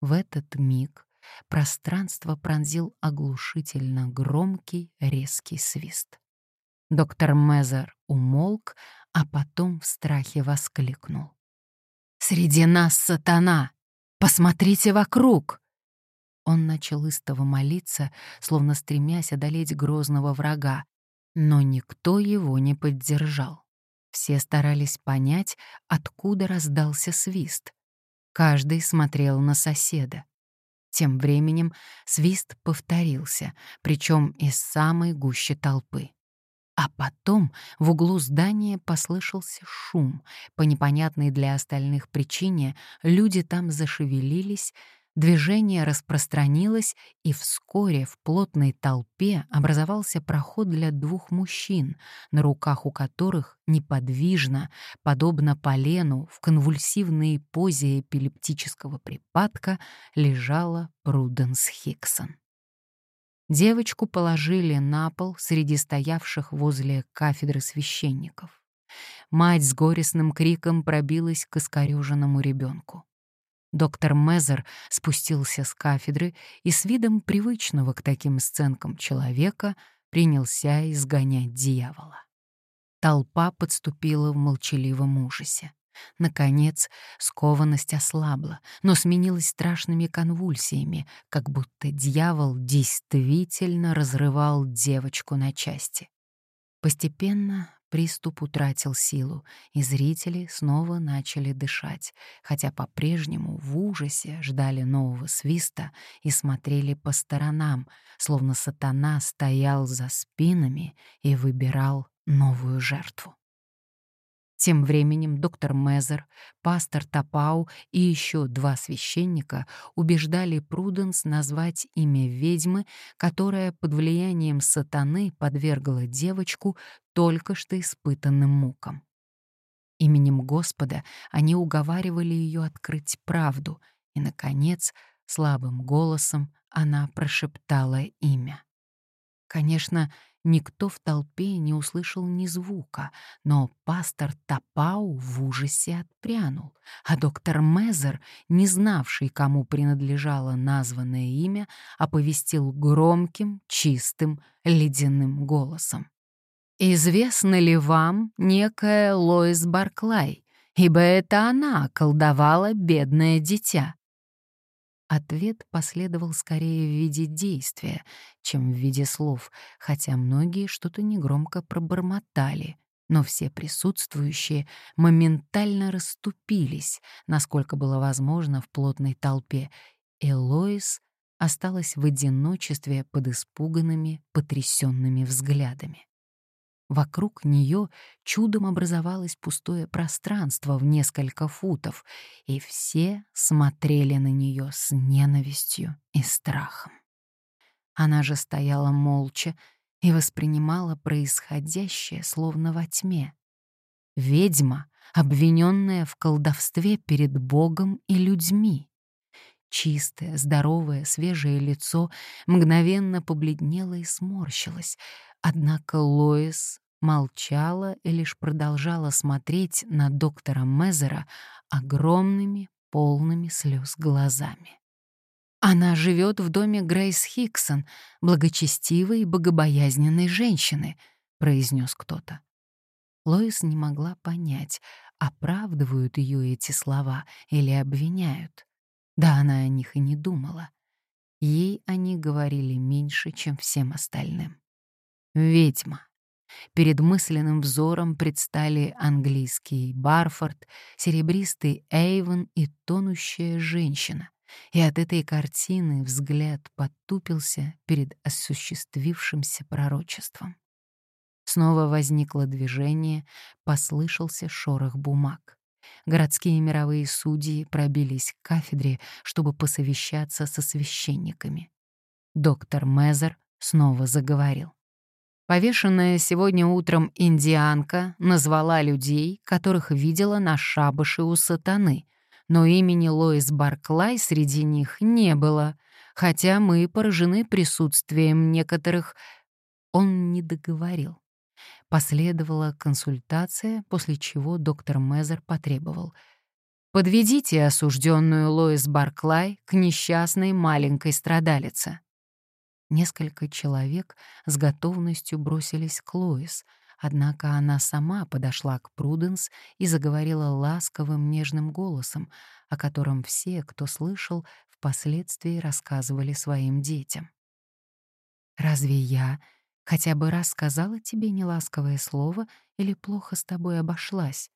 В этот миг пространство пронзил оглушительно громкий резкий свист. Доктор Мезер умолк, а потом в страхе воскликнул. «Среди нас сатана! Посмотрите вокруг!» Он начал истово молиться, словно стремясь одолеть грозного врага, но никто его не поддержал. Все старались понять, откуда раздался свист. Каждый смотрел на соседа. Тем временем свист повторился, причем из самой гуще толпы. А потом в углу здания послышался шум. По непонятной для остальных причине люди там зашевелились, Движение распространилось, и вскоре в плотной толпе образовался проход для двух мужчин, на руках у которых неподвижно, подобно полену, в конвульсивной позе эпилептического припадка лежала Пруденс Хиксон. Девочку положили на пол среди стоявших возле кафедры священников. Мать с горестным криком пробилась к искорёженному ребенку. Доктор Мезер спустился с кафедры и с видом привычного к таким сценкам человека принялся изгонять дьявола. Толпа подступила в молчаливом ужасе. Наконец, скованность ослабла, но сменилась страшными конвульсиями, как будто дьявол действительно разрывал девочку на части. Постепенно Приступ утратил силу, и зрители снова начали дышать, хотя по-прежнему в ужасе ждали нового свиста и смотрели по сторонам, словно сатана стоял за спинами и выбирал новую жертву. Тем временем доктор Мезер, пастор Тапау и еще два священника убеждали Пруденс назвать имя ведьмы, которая под влиянием сатаны подвергла девочку только что испытанным мукам. Именем Господа они уговаривали ее открыть правду, и, наконец, слабым голосом она прошептала имя. Конечно, Никто в толпе не услышал ни звука, но пастор Тапау в ужасе отпрянул, а доктор Мезер, не знавший, кому принадлежало названное имя, оповестил громким, чистым, ледяным голосом. «Известна ли вам некая Лоис Барклай, ибо это она колдовала бедное дитя?» Ответ последовал скорее в виде действия, чем в виде слов, хотя многие что-то негромко пробормотали, но все присутствующие моментально расступились, насколько было возможно в плотной толпе, и Лоис осталась в одиночестве под испуганными, потрясенными взглядами. Вокруг нее чудом образовалось пустое пространство в несколько футов, и все смотрели на нее с ненавистью и страхом. Она же стояла молча и воспринимала происходящее словно во тьме. Ведьма, обвиненная в колдовстве перед Богом и людьми. Чистое, здоровое, свежее лицо мгновенно побледнело и сморщилось, однако Лоис молчала и лишь продолжала смотреть на доктора Мезера огромными, полными слез глазами. Она живет в доме Грейс Хиксон, благочестивой и богобоязненной женщины, произнес кто-то. Лоис не могла понять, оправдывают ее эти слова или обвиняют. Да она о них и не думала. Ей они говорили меньше, чем всем остальным. Ведьма. Перед мысленным взором предстали английский Барфорд, серебристый Эйвен и тонущая женщина. И от этой картины взгляд потупился перед осуществившимся пророчеством. Снова возникло движение, послышался шорох бумаг. Городские мировые судьи пробились к кафедре, чтобы посовещаться со священниками. Доктор Мезер снова заговорил. Повешенная сегодня утром индианка назвала людей, которых видела на шабаше у сатаны, но имени Лоис Барклай среди них не было, хотя мы поражены присутствием некоторых... Он не договорил. Последовала консультация, после чего доктор Мезер потребовал. Подведите осужденную Лоис Барклай к несчастной маленькой страдалице. Несколько человек с готовностью бросились к Лоис, однако она сама подошла к Пруденс и заговорила ласковым нежным голосом, о котором все, кто слышал, впоследствии рассказывали своим детям. «Разве я хотя бы раз сказала тебе неласковое слово или плохо с тобой обошлась?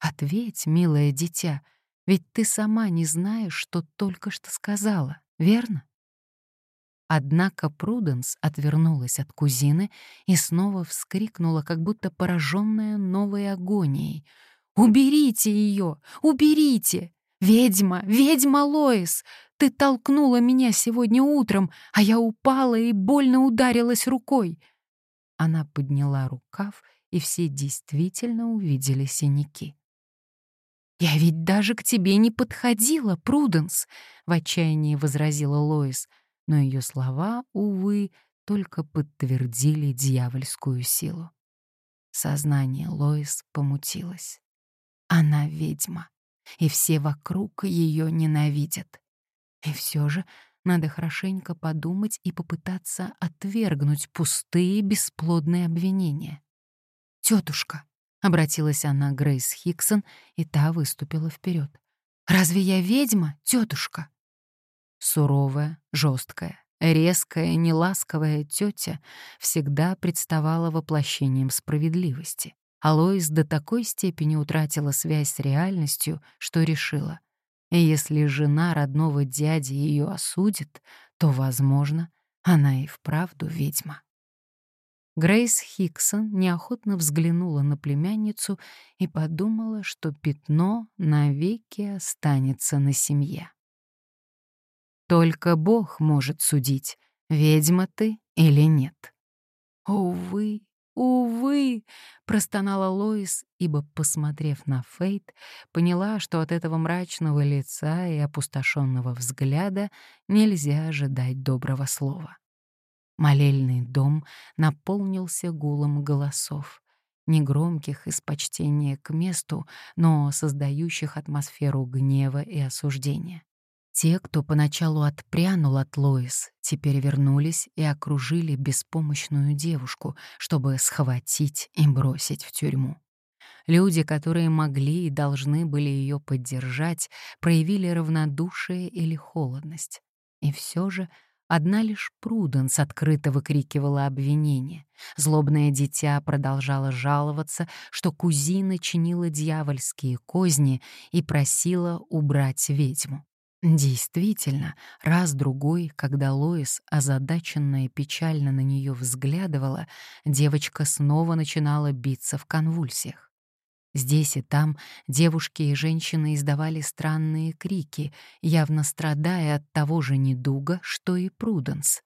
Ответь, милое дитя, ведь ты сама не знаешь, что только что сказала, верно?» Однако Пруденс отвернулась от кузины и снова вскрикнула, как будто пораженная новой агонией. «Уберите ее! Уберите! Ведьма! Ведьма Лоис! Ты толкнула меня сегодня утром, а я упала и больно ударилась рукой!» Она подняла рукав, и все действительно увидели синяки. «Я ведь даже к тебе не подходила, Пруденс!» — в отчаянии возразила Лоис — но ее слова, увы, только подтвердили дьявольскую силу. Сознание Лоис помутилось. Она ведьма, и все вокруг ее ненавидят. И все же надо хорошенько подумать и попытаться отвергнуть пустые бесплодные обвинения. «Тетушка», — обратилась она к Грейс Хиксон, и та выступила вперед. «Разве я ведьма, тетушка?» Суровая, жесткая, резкая, неласковая тетя всегда представала воплощением справедливости. Алоис до такой степени утратила связь с реальностью, что решила, если жена родного дяди ее осудит, то, возможно, она и вправду ведьма. Грейс Хиксон неохотно взглянула на племянницу и подумала, что пятно навеки останется на семье. Только Бог может судить, ведьма ты или нет. «Увы, увы!» — простонала Лоис, ибо, посмотрев на Фейт, поняла, что от этого мрачного лица и опустошенного взгляда нельзя ожидать доброго слова. Молельный дом наполнился гулом голосов, негромких из почтения к месту, но создающих атмосферу гнева и осуждения. Те, кто поначалу отпрянул от Лоис, теперь вернулись и окружили беспомощную девушку, чтобы схватить и бросить в тюрьму. Люди, которые могли и должны были ее поддержать, проявили равнодушие или холодность. И все же одна лишь Пруденс открыто выкрикивала обвинения. Злобное дитя продолжало жаловаться, что кузина чинила дьявольские козни и просила убрать ведьму. Действительно, раз-другой, когда Лоис, озадаченная и печально на нее взглядывала, девочка снова начинала биться в конвульсиях. Здесь и там девушки и женщины издавали странные крики, явно страдая от того же недуга, что и Пруденс.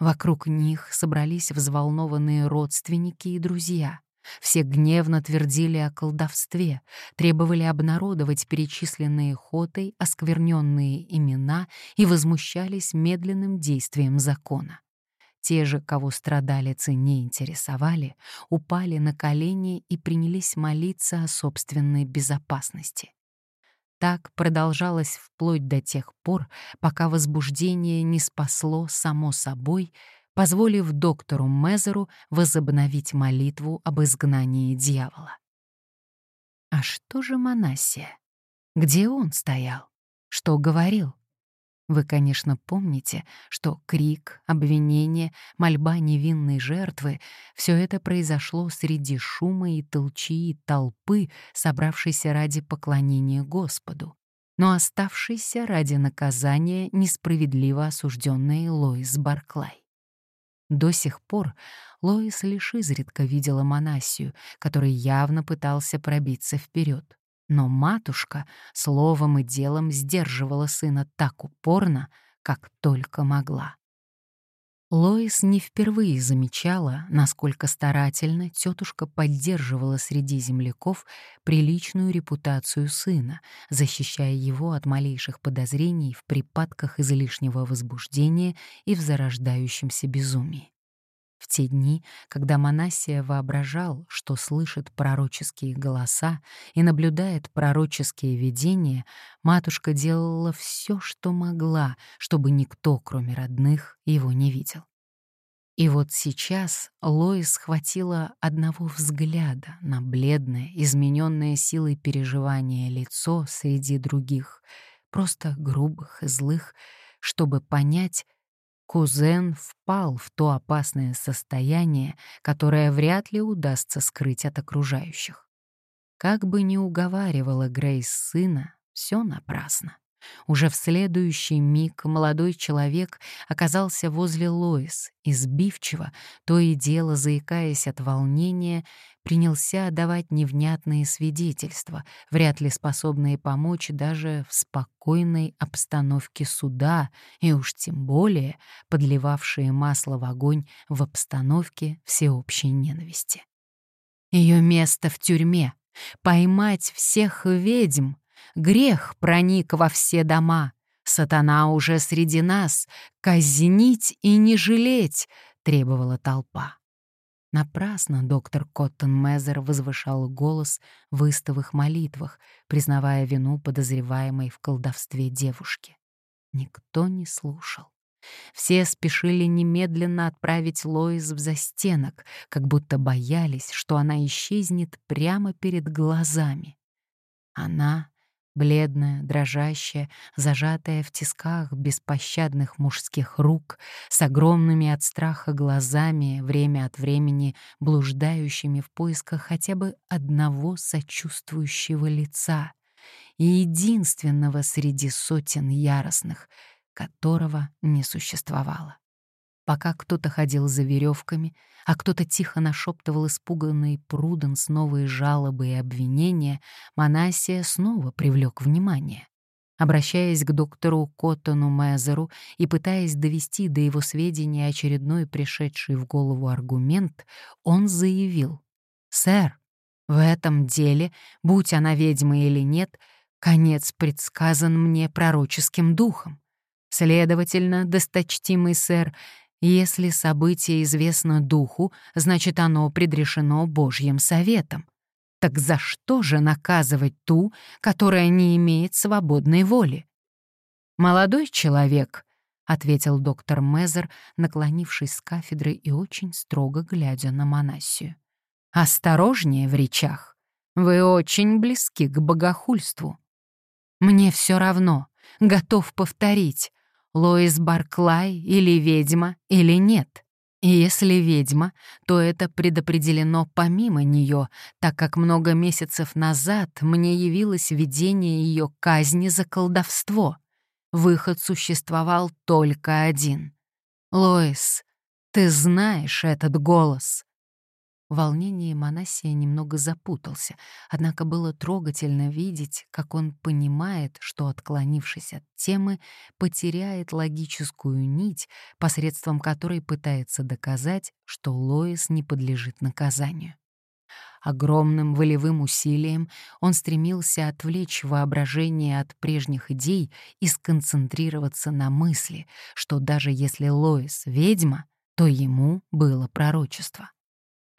Вокруг них собрались взволнованные родственники и друзья. Все гневно твердили о колдовстве, требовали обнародовать перечисленные хотой оскверненные имена и возмущались медленным действием закона. Те же, кого страдалицы не интересовали, упали на колени и принялись молиться о собственной безопасности. Так продолжалось вплоть до тех пор, пока возбуждение не спасло само собой позволив доктору Мезеру возобновить молитву об изгнании дьявола. А что же Манасия? Где он стоял? Что говорил? Вы, конечно, помните, что крик, обвинение, мольба невинной жертвы — все это произошло среди шума и толчи и толпы, собравшейся ради поклонения Господу, но оставшейся ради наказания несправедливо осужденной Лоис Барклай. До сих пор Лоис лишь изредка видела Манасию, который явно пытался пробиться вперед. Но матушка словом и делом сдерживала сына так упорно, как только могла. Лоис не впервые замечала, насколько старательно тетушка поддерживала среди земляков приличную репутацию сына, защищая его от малейших подозрений в припадках излишнего возбуждения и в зарождающемся безумии. В те дни, когда Манасия воображал, что слышит пророческие голоса и наблюдает пророческие видения, матушка делала все, что могла, чтобы никто, кроме родных, его не видел. И вот сейчас Лоис схватила одного взгляда на бледное, измененное силой переживания лицо среди других, просто грубых и злых, чтобы понять, кузен впал в то опасное состояние, которое вряд ли удастся скрыть от окружающих. Как бы ни уговаривала Грейс сына, все напрасно. Уже в следующий миг молодой человек оказался возле Лоис и сбивчиво, то и дело заикаясь от волнения, принялся давать невнятные свидетельства, вряд ли способные помочь даже в спокойной обстановке суда и уж тем более подливавшие масло в огонь в обстановке всеобщей ненависти. Ее место в тюрьме — поймать всех ведьм, Грех проник во все дома. Сатана уже среди нас. Казнить и не жалеть, требовала толпа. Напрасно доктор Коттон Мезер возвышал голос в истовых молитвах, признавая вину подозреваемой в колдовстве девушки. Никто не слушал. Все спешили немедленно отправить Лоис в застенок, как будто боялись, что она исчезнет прямо перед глазами. Она бледная, дрожащая, зажатая в тисках беспощадных мужских рук, с огромными от страха глазами, время от времени блуждающими в поисках хотя бы одного сочувствующего лица и единственного среди сотен яростных, которого не существовало. Пока кто-то ходил за веревками, а кто-то тихо нашептывал испуганный Пруденс новые жалобы и обвинения, Манасия снова привлек внимание. Обращаясь к доктору Коттону Мезеру и пытаясь довести до его сведения очередной пришедший в голову аргумент, он заявил, «Сэр, в этом деле, будь она ведьма или нет, конец предсказан мне пророческим духом. Следовательно, досточтимый сэр, если событие известно духу, значит, оно предрешено Божьим советом. Так за что же наказывать ту, которая не имеет свободной воли? «Молодой человек», — ответил доктор Мезер, наклонившись с кафедры и очень строго глядя на Манасию. «Осторожнее в речах. Вы очень близки к богохульству. Мне все равно, готов повторить. Лоис Барклай или ведьма, или нет. И если ведьма, то это предопределено помимо нее, так как много месяцев назад мне явилось видение ее казни за колдовство. Выход существовал только один. Лоис, ты знаешь этот голос. В волнении Манасия немного запутался, однако было трогательно видеть, как он понимает, что, отклонившись от темы, потеряет логическую нить, посредством которой пытается доказать, что Лоис не подлежит наказанию. Огромным волевым усилием он стремился отвлечь воображение от прежних идей и сконцентрироваться на мысли, что даже если Лоис — ведьма, то ему было пророчество.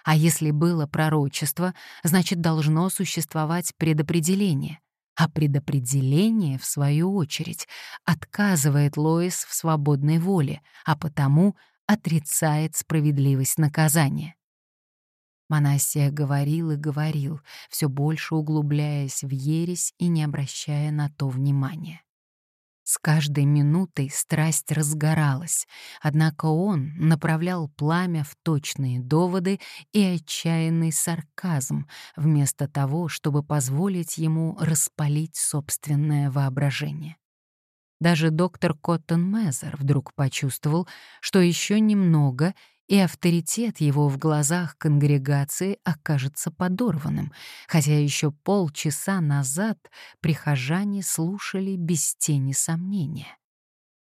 А если было пророчество, значит, должно существовать предопределение. А предопределение, в свою очередь, отказывает Лоис в свободной воле, а потому отрицает справедливость наказания. Манасия говорил и говорил, все больше углубляясь в ересь и не обращая на то внимания. С каждой минутой страсть разгоралась, однако он направлял пламя в точные доводы и отчаянный сарказм, вместо того, чтобы позволить ему распалить собственное воображение. Даже доктор Коттон Мезер вдруг почувствовал, что еще немного, и авторитет его в глазах конгрегации окажется подорванным, хотя еще полчаса назад прихожане слушали без тени сомнения.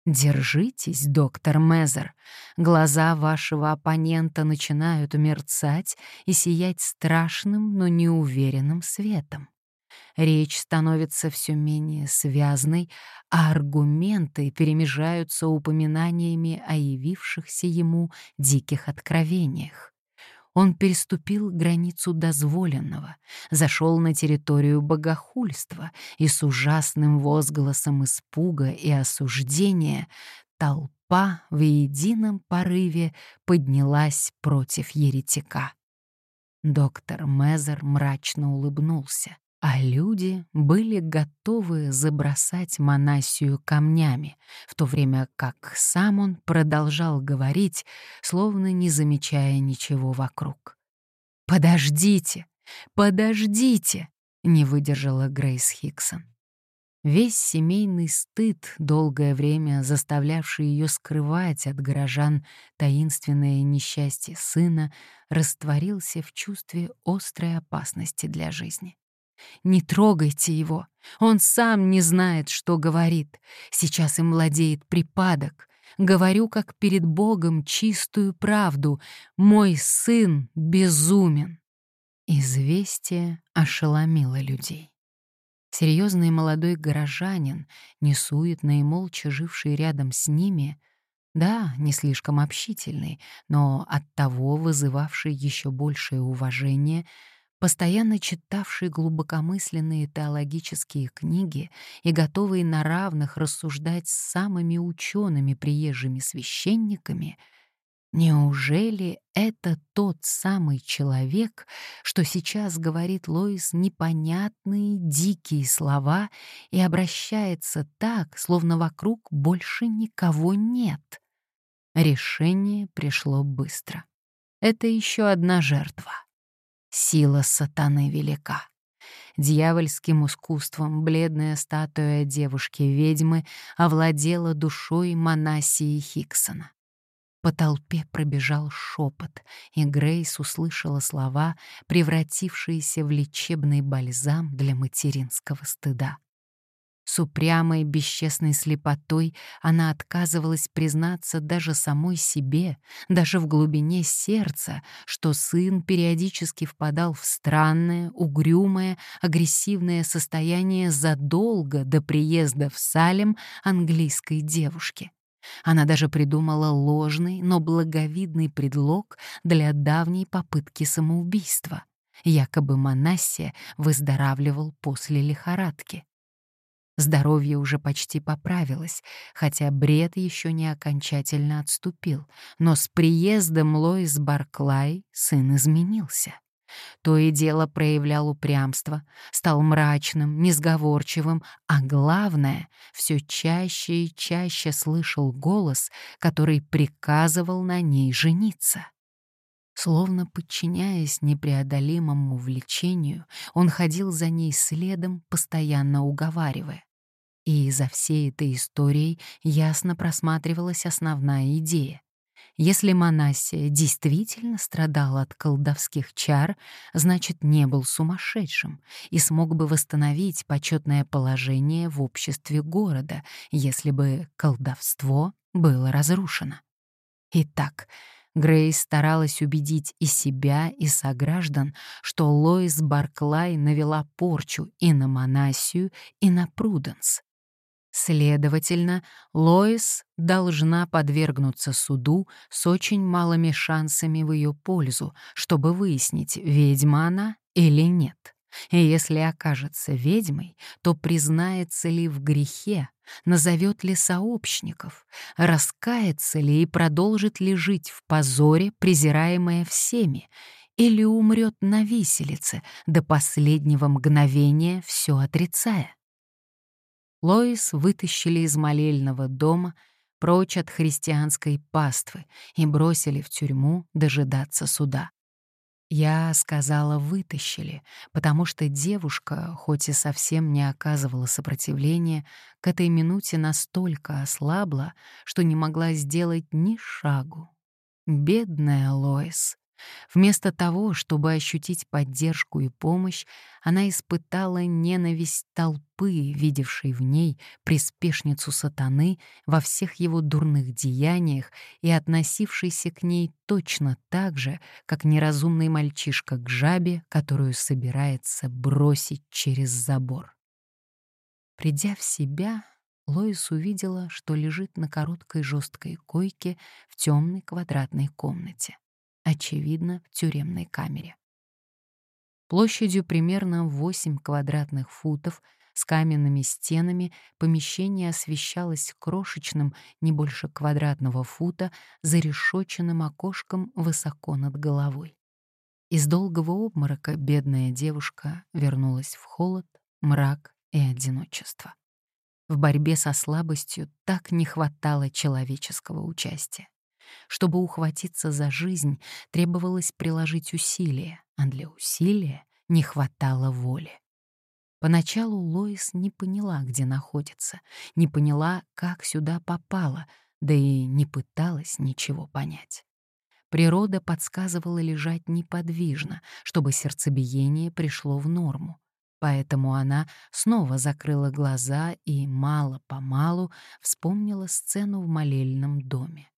Держитесь, доктор Мезер. Глаза вашего оппонента начинают мерцать и сиять страшным, но неуверенным светом. Речь становится все менее связной, а аргументы перемежаются упоминаниями о явившихся ему диких откровениях. Он переступил границу дозволенного, зашел на территорию богохульства и с ужасным возгласом испуга и осуждения толпа в едином порыве поднялась против еретика. Доктор Мезер мрачно улыбнулся а люди были готовы забросать Манасию камнями, в то время как сам он продолжал говорить, словно не замечая ничего вокруг. «Подождите! Подождите!» — не выдержала Грейс Хиксон. Весь семейный стыд, долгое время заставлявший ее скрывать от горожан таинственное несчастье сына, растворился в чувстве острой опасности для жизни. Не трогайте его. Он сам не знает, что говорит. Сейчас им владеет припадок. Говорю, как перед Богом, чистую правду. Мой сын безумен. Известие ошеломило людей. Серьезный молодой горожанин, несуетно и молча живший рядом с ними, да, не слишком общительный, но оттого вызывавший еще большее уважение — постоянно читавший глубокомысленные теологические книги и готовый на равных рассуждать с самыми учеными приезжими священниками, неужели это тот самый человек, что сейчас говорит Лоис непонятные дикие слова и обращается так, словно вокруг больше никого нет? Решение пришло быстро. Это еще одна жертва. Сила сатаны велика. Дьявольским искусством бледная статуя девушки-ведьмы овладела душой Манасии Хиксона. По толпе пробежал шепот, и Грейс услышала слова, превратившиеся в лечебный бальзам для материнского стыда. С упрямой, бесчестной слепотой она отказывалась признаться даже самой себе, даже в глубине сердца, что сын периодически впадал в странное, угрюмое, агрессивное состояние задолго до приезда в Салем английской девушки. Она даже придумала ложный, но благовидный предлог для давней попытки самоубийства. Якобы Манассия выздоравливал после лихорадки. Здоровье уже почти поправилось, хотя бред еще не окончательно отступил, но с приездом Лоис Барклай сын изменился. То и дело проявлял упрямство, стал мрачным, несговорчивым, а главное, все чаще и чаще слышал голос, который приказывал на ней жениться. Словно подчиняясь непреодолимому влечению, он ходил за ней следом, постоянно уговаривая. И за всей этой историей ясно просматривалась основная идея. Если Манасия действительно страдал от колдовских чар, значит, не был сумасшедшим и смог бы восстановить почетное положение в обществе города, если бы колдовство было разрушено. Итак, Грейс старалась убедить и себя, и сограждан, что Лоис Барклай навела порчу и на Манасию, и на Пруденс. Следовательно, Лоис должна подвергнуться суду с очень малыми шансами в ее пользу, чтобы выяснить, ведьма она или нет. И если окажется ведьмой, то признается ли в грехе, назовет ли сообщников, раскается ли и продолжит ли жить в позоре, презираемая всеми, или умрет на виселице, до последнего мгновения все отрицая. Лоис вытащили из молельного дома прочь от христианской паствы и бросили в тюрьму дожидаться суда. Я сказала «вытащили», потому что девушка, хоть и совсем не оказывала сопротивления, к этой минуте настолько ослабла, что не могла сделать ни шагу. Бедная Лоис. Вместо того, чтобы ощутить поддержку и помощь, она испытала ненависть толпы, видевшей в ней приспешницу сатаны во всех его дурных деяниях и относившейся к ней точно так же, как неразумный мальчишка к жабе, которую собирается бросить через забор. Придя в себя, Лоис увидела, что лежит на короткой жесткой койке в темной квадратной комнате очевидно, в тюремной камере. Площадью примерно 8 квадратных футов с каменными стенами помещение освещалось крошечным, не больше квадратного фута, зарешоченным окошком высоко над головой. Из долгого обморока бедная девушка вернулась в холод, мрак и одиночество. В борьбе со слабостью так не хватало человеческого участия. Чтобы ухватиться за жизнь, требовалось приложить усилия, а для усилия не хватало воли. Поначалу Лоис не поняла, где находится, не поняла, как сюда попала, да и не пыталась ничего понять. Природа подсказывала лежать неподвижно, чтобы сердцебиение пришло в норму. Поэтому она снова закрыла глаза и мало-помалу вспомнила сцену в молельном доме.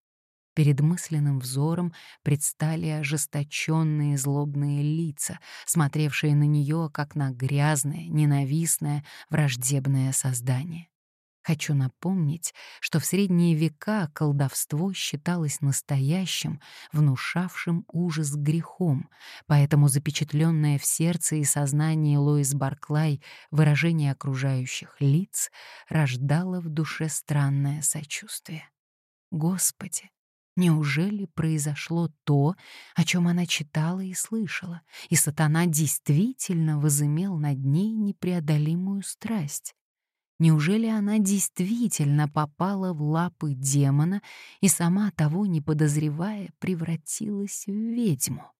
Перед мысленным взором предстали ожесточенные злобные лица, смотревшие на нее как на грязное, ненавистное, враждебное создание. Хочу напомнить, что в средние века колдовство считалось настоящим, внушавшим ужас грехом, поэтому запечатленное в сердце и сознании Лоис Барклай выражение окружающих лиц рождало в душе странное сочувствие. Господи, Неужели произошло то, о чем она читала и слышала, и сатана действительно возымел над ней непреодолимую страсть? Неужели она действительно попала в лапы демона и сама того не подозревая превратилась в ведьму?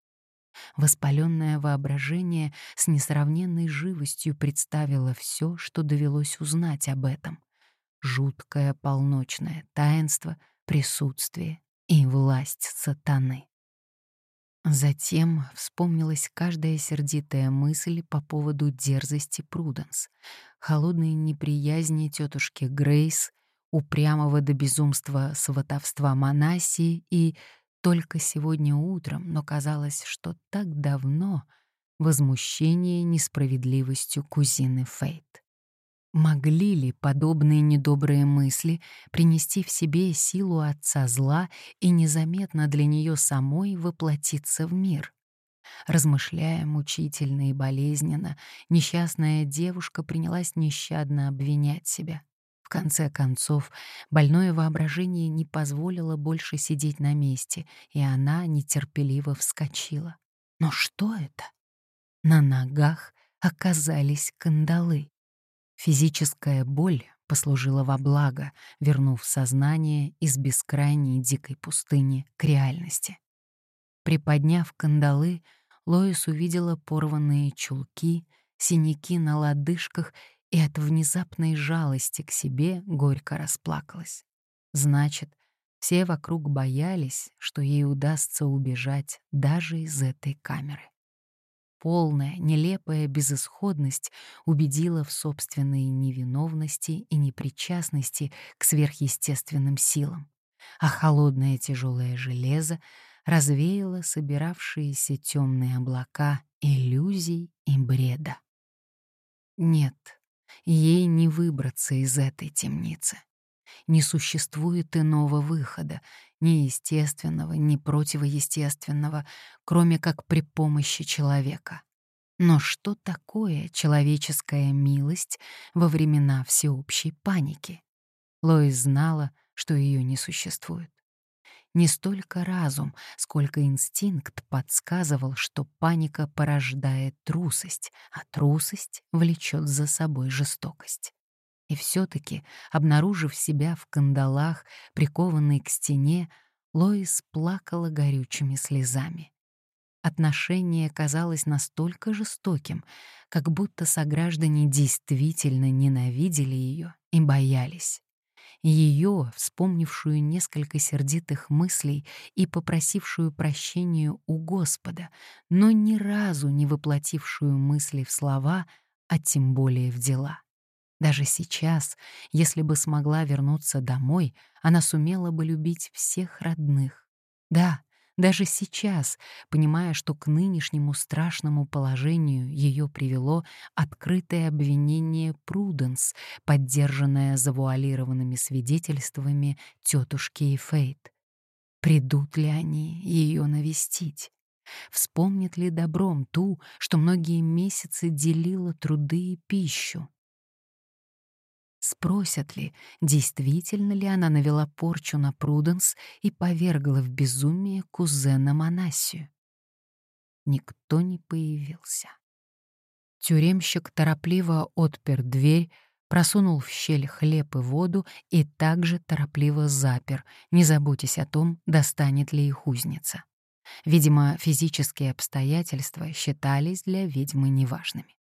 Воспаленное воображение с несравненной живостью представило все, что довелось узнать об этом. Жуткое полночное таинство, присутствие, и власть сатаны. Затем вспомнилась каждая сердитая мысль по поводу дерзости Пруденс, холодной неприязни тетушки Грейс, упрямого до безумства сватовства Манасии и только сегодня утром, но казалось, что так давно, возмущение несправедливостью кузины Фейт. Могли ли подобные недобрые мысли принести в себе силу отца зла и незаметно для нее самой воплотиться в мир? Размышляя мучительно и болезненно, несчастная девушка принялась нещадно обвинять себя. В конце концов, больное воображение не позволило больше сидеть на месте, и она нетерпеливо вскочила. Но что это? На ногах оказались кандалы. Физическая боль послужила во благо, вернув сознание из бескрайней дикой пустыни к реальности. Приподняв кандалы, Лоис увидела порванные чулки, синяки на лодыжках и от внезапной жалости к себе горько расплакалась. Значит, все вокруг боялись, что ей удастся убежать даже из этой камеры полная, нелепая безысходность убедила в собственной невиновности и непричастности к сверхъестественным силам, а холодное тяжелое железо развеяло собиравшиеся темные облака иллюзий и бреда. Нет, ей не выбраться из этой темницы. Не существует иного выхода, ни естественного, ни противоестественного, кроме как при помощи человека. Но что такое человеческая милость во времена всеобщей паники? Лоис знала, что ее не существует. Не столько разум, сколько инстинкт подсказывал, что паника порождает трусость, а трусость влечет за собой жестокость. И все-таки, обнаружив себя в кандалах, прикованной к стене, Лоис плакала горючими слезами. Отношение казалось настолько жестоким, как будто сограждане действительно ненавидели ее и боялись. ее, вспомнившую несколько сердитых мыслей и попросившую прощения у Господа, но ни разу не воплотившую мысли в слова, а тем более в дела. Даже сейчас, если бы смогла вернуться домой, она сумела бы любить всех родных. Да, даже сейчас, понимая, что к нынешнему страшному положению ее привело открытое обвинение Пруденс, поддержанное завуалированными свидетельствами тетушки и Фейт. Придут ли они ее навестить? Вспомнит ли добром ту, что многие месяцы делила труды и пищу? Спросят ли, действительно ли она навела порчу на Пруденс и повергла в безумие кузена Манасию. Никто не появился. Тюремщик торопливо отпер дверь, просунул в щель хлеб и воду и также торопливо запер, не заботясь о том, достанет ли их узница. Видимо, физические обстоятельства считались для ведьмы неважными.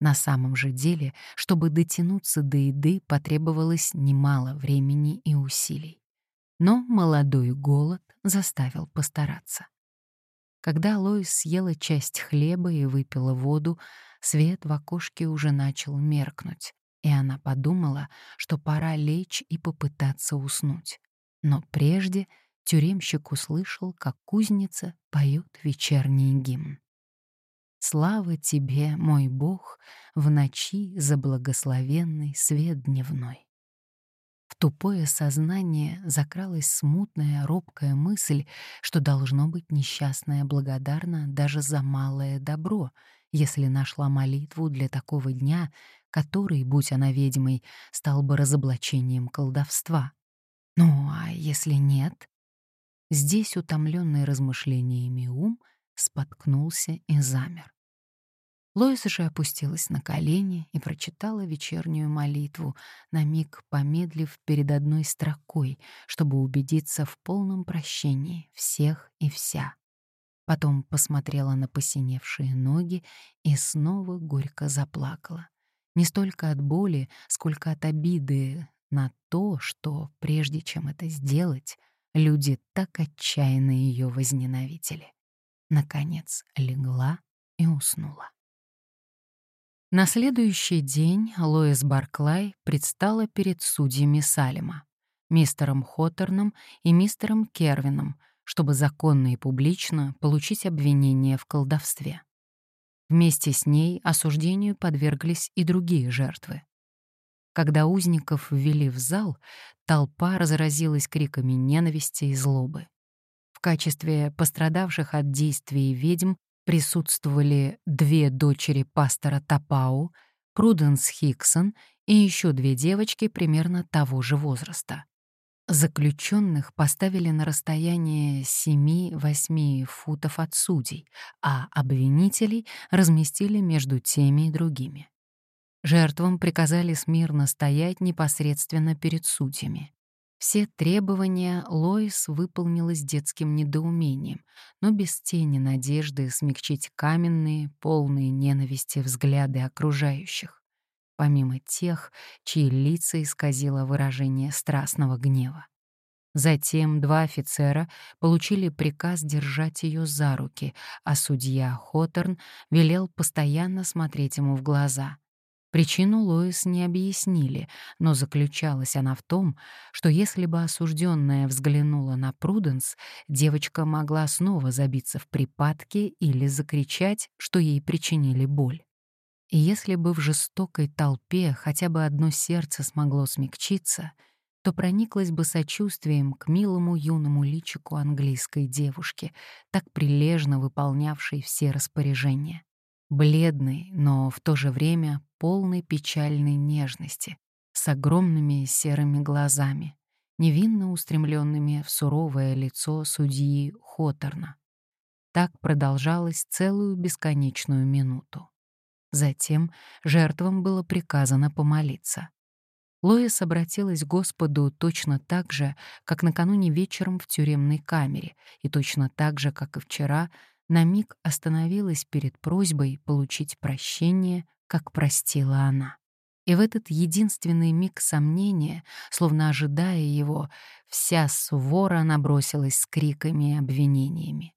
На самом же деле, чтобы дотянуться до еды, потребовалось немало времени и усилий. Но молодой голод заставил постараться. Когда Лоис съела часть хлеба и выпила воду, свет в окошке уже начал меркнуть, и она подумала, что пора лечь и попытаться уснуть. Но прежде тюремщик услышал, как кузница поет вечерний гимн. Слава тебе, мой Бог, в ночи за благословенный свет дневной. В тупое сознание закралась смутная, робкая мысль, что должно быть несчастная благодарна даже за малое добро, если нашла молитву для такого дня, который, будь она ведьмой, стал бы разоблачением колдовства. Ну, а если нет? Здесь, утомленный размышлениями ум, споткнулся и замер. Лоис же опустилась на колени и прочитала вечернюю молитву, на миг помедлив перед одной строкой, чтобы убедиться в полном прощении всех и вся. Потом посмотрела на посиневшие ноги и снова горько заплакала. Не столько от боли, сколько от обиды на то, что, прежде чем это сделать, люди так отчаянно ее возненавидели. Наконец легла и уснула. На следующий день Лоис Барклай предстала перед судьями Салема, мистером Хоттерном и мистером Кервином, чтобы законно и публично получить обвинение в колдовстве. Вместе с ней осуждению подверглись и другие жертвы. Когда узников ввели в зал, толпа разразилась криками ненависти и злобы. В качестве пострадавших от действий ведьм присутствовали две дочери пастора Тапау, Пруденс Хиксон и еще две девочки примерно того же возраста. Заключенных поставили на расстояние 7-8 футов от судей, а обвинителей разместили между теми и другими. Жертвам приказали смирно стоять непосредственно перед судьями. Все требования Лоис выполнила с детским недоумением, но без тени надежды смягчить каменные, полные ненависти взгляды окружающих, помимо тех, чьи лица исказило выражение страстного гнева. Затем два офицера получили приказ держать ее за руки, а судья Хоторн велел постоянно смотреть ему в глаза — Причину Лоис не объяснили, но заключалась она в том, что если бы осужденная взглянула на Пруденс, девочка могла снова забиться в припадке или закричать, что ей причинили боль. И если бы в жестокой толпе хотя бы одно сердце смогло смягчиться, то прониклось бы сочувствием к милому юному личику английской девушки, так прилежно выполнявшей все распоряжения бледный, но в то же время полный печальной нежности, с огромными серыми глазами, невинно устремленными в суровое лицо судьи Хоторна. Так продолжалось целую бесконечную минуту. Затем жертвам было приказано помолиться. Лоис обратилась к Господу точно так же, как накануне вечером в тюремной камере, и точно так же, как и вчера, на миг остановилась перед просьбой получить прощение, как простила она. И в этот единственный миг сомнения, словно ожидая его, вся свора набросилась с криками и обвинениями.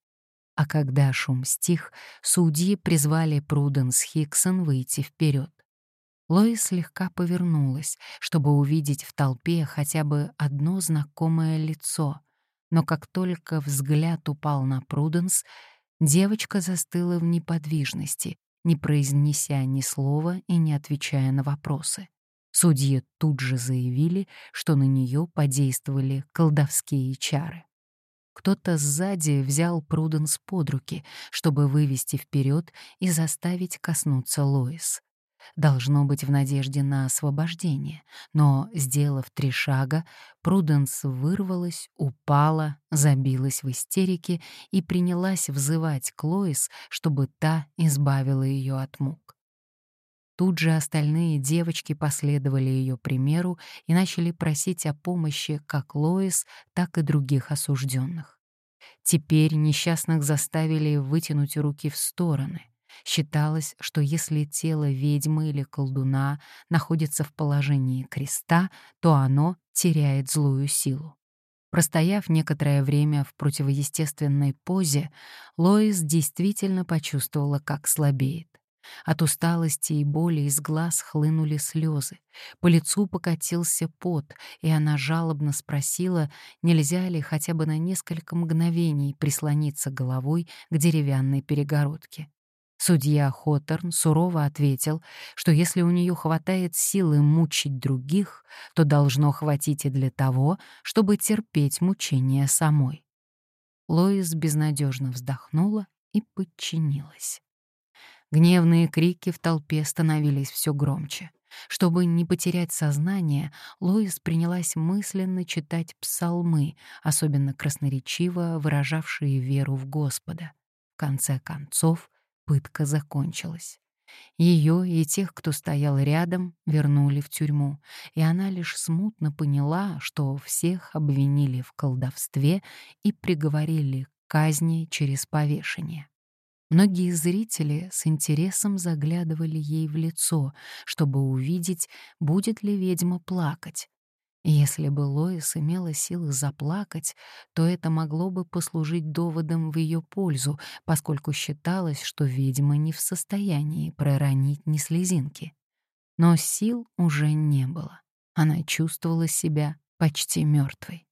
А когда шум стих, судьи призвали Пруденс Хиксон выйти вперед. Лоис слегка повернулась, чтобы увидеть в толпе хотя бы одно знакомое лицо, но как только взгляд упал на Пруденс, девочка застыла в неподвижности, не произнеся ни слова и не отвечая на вопросы. Судьи тут же заявили, что на нее подействовали колдовские чары. Кто-то сзади взял Пруденс под руки, чтобы вывести вперед и заставить коснуться Лоис. Должно быть в надежде на освобождение, но, сделав три шага, Пруденс вырвалась, упала, забилась в истерике и принялась взывать к Лоис, чтобы та избавила ее от мук. Тут же остальные девочки последовали ее примеру и начали просить о помощи как Лоис, так и других осужденных. Теперь несчастных заставили вытянуть руки в стороны. Считалось, что если тело ведьмы или колдуна находится в положении креста, то оно теряет злую силу. Простояв некоторое время в противоестественной позе, Лоис действительно почувствовала, как слабеет. От усталости и боли из глаз хлынули слезы. По лицу покатился пот, и она жалобно спросила, нельзя ли хотя бы на несколько мгновений прислониться головой к деревянной перегородке. Судья Хоторн сурово ответил, что если у нее хватает силы мучить других, то должно хватить и для того, чтобы терпеть мучения самой. Лоис безнадежно вздохнула и подчинилась. Гневные крики в толпе становились все громче. Чтобы не потерять сознание, Лоис принялась мысленно читать псалмы, особенно красноречиво выражавшие веру в Господа. В конце концов, Пытка закончилась. Ее и тех, кто стоял рядом, вернули в тюрьму, и она лишь смутно поняла, что всех обвинили в колдовстве и приговорили к казни через повешение. Многие зрители с интересом заглядывали ей в лицо, чтобы увидеть, будет ли ведьма плакать, если бы Лоис имела силы заплакать, то это могло бы послужить доводом в ее пользу, поскольку считалось, что ведьма не в состоянии проронить ни слезинки. Но сил уже не было. Она чувствовала себя почти мертвой.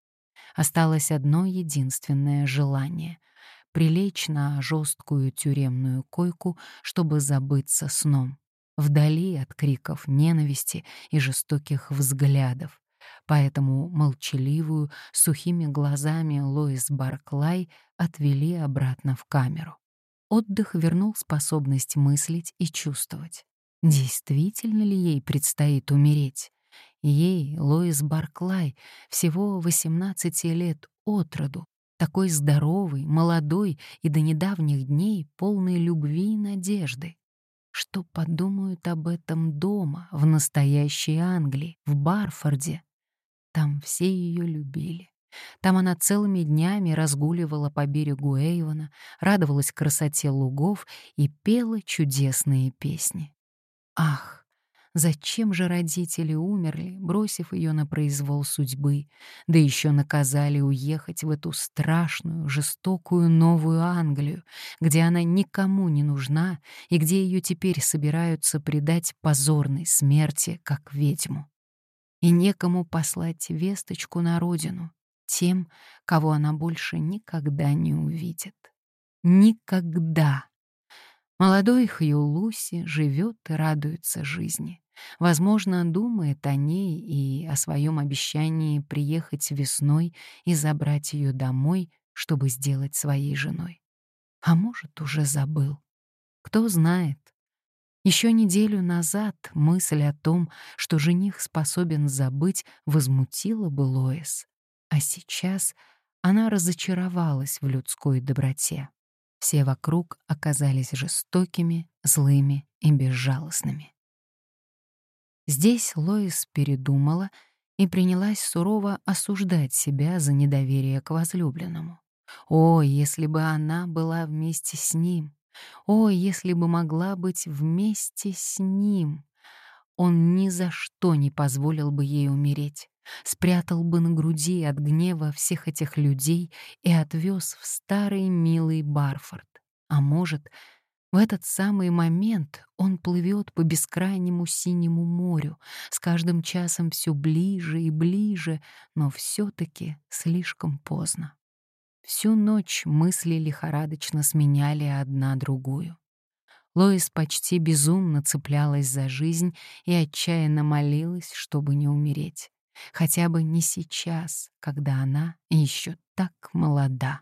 Осталось одно единственное желание — прилечь на жесткую тюремную койку, чтобы забыться сном, вдали от криков ненависти и жестоких взглядов, Поэтому молчаливую, сухими глазами Лоис Барклай отвели обратно в камеру. Отдых вернул способность мыслить и чувствовать. Действительно ли ей предстоит умереть? Ей, Лоис Барклай, всего 18 лет от роду, такой здоровый, молодой и до недавних дней полный любви и надежды. Что подумают об этом дома, в настоящей Англии, в Барфорде? Там все ее любили. Там она целыми днями разгуливала по берегу Эйвона, радовалась красоте лугов и пела чудесные песни. Ах, зачем же родители умерли, бросив ее на произвол судьбы, да еще наказали уехать в эту страшную, жестокую новую Англию, где она никому не нужна и где ее теперь собираются предать позорной смерти, как ведьму и некому послать весточку на родину тем, кого она больше никогда не увидит. Никогда. Молодой Хью Луси живет и радуется жизни. Возможно, думает о ней и о своем обещании приехать весной и забрать ее домой, чтобы сделать своей женой. А может, уже забыл. Кто знает, еще неделю назад мысль о том, что жених способен забыть, возмутила бы Лоис. А сейчас она разочаровалась в людской доброте. Все вокруг оказались жестокими, злыми и безжалостными. Здесь Лоис передумала и принялась сурово осуждать себя за недоверие к возлюбленному. О, если бы она была вместе с ним! О, если бы могла быть вместе с ним! он ни за что не позволил бы ей умереть, спрятал бы на груди от гнева всех этих людей и отвез в старый милый Барфорд. А может, в этот самый момент он плывет по бескрайнему синему морю, с каждым часом все ближе и ближе, но все-таки слишком поздно. Всю ночь мысли лихорадочно сменяли одна другую. Лоис почти безумно цеплялась за жизнь и отчаянно молилась, чтобы не умереть. Хотя бы не сейчас, когда она еще так молода.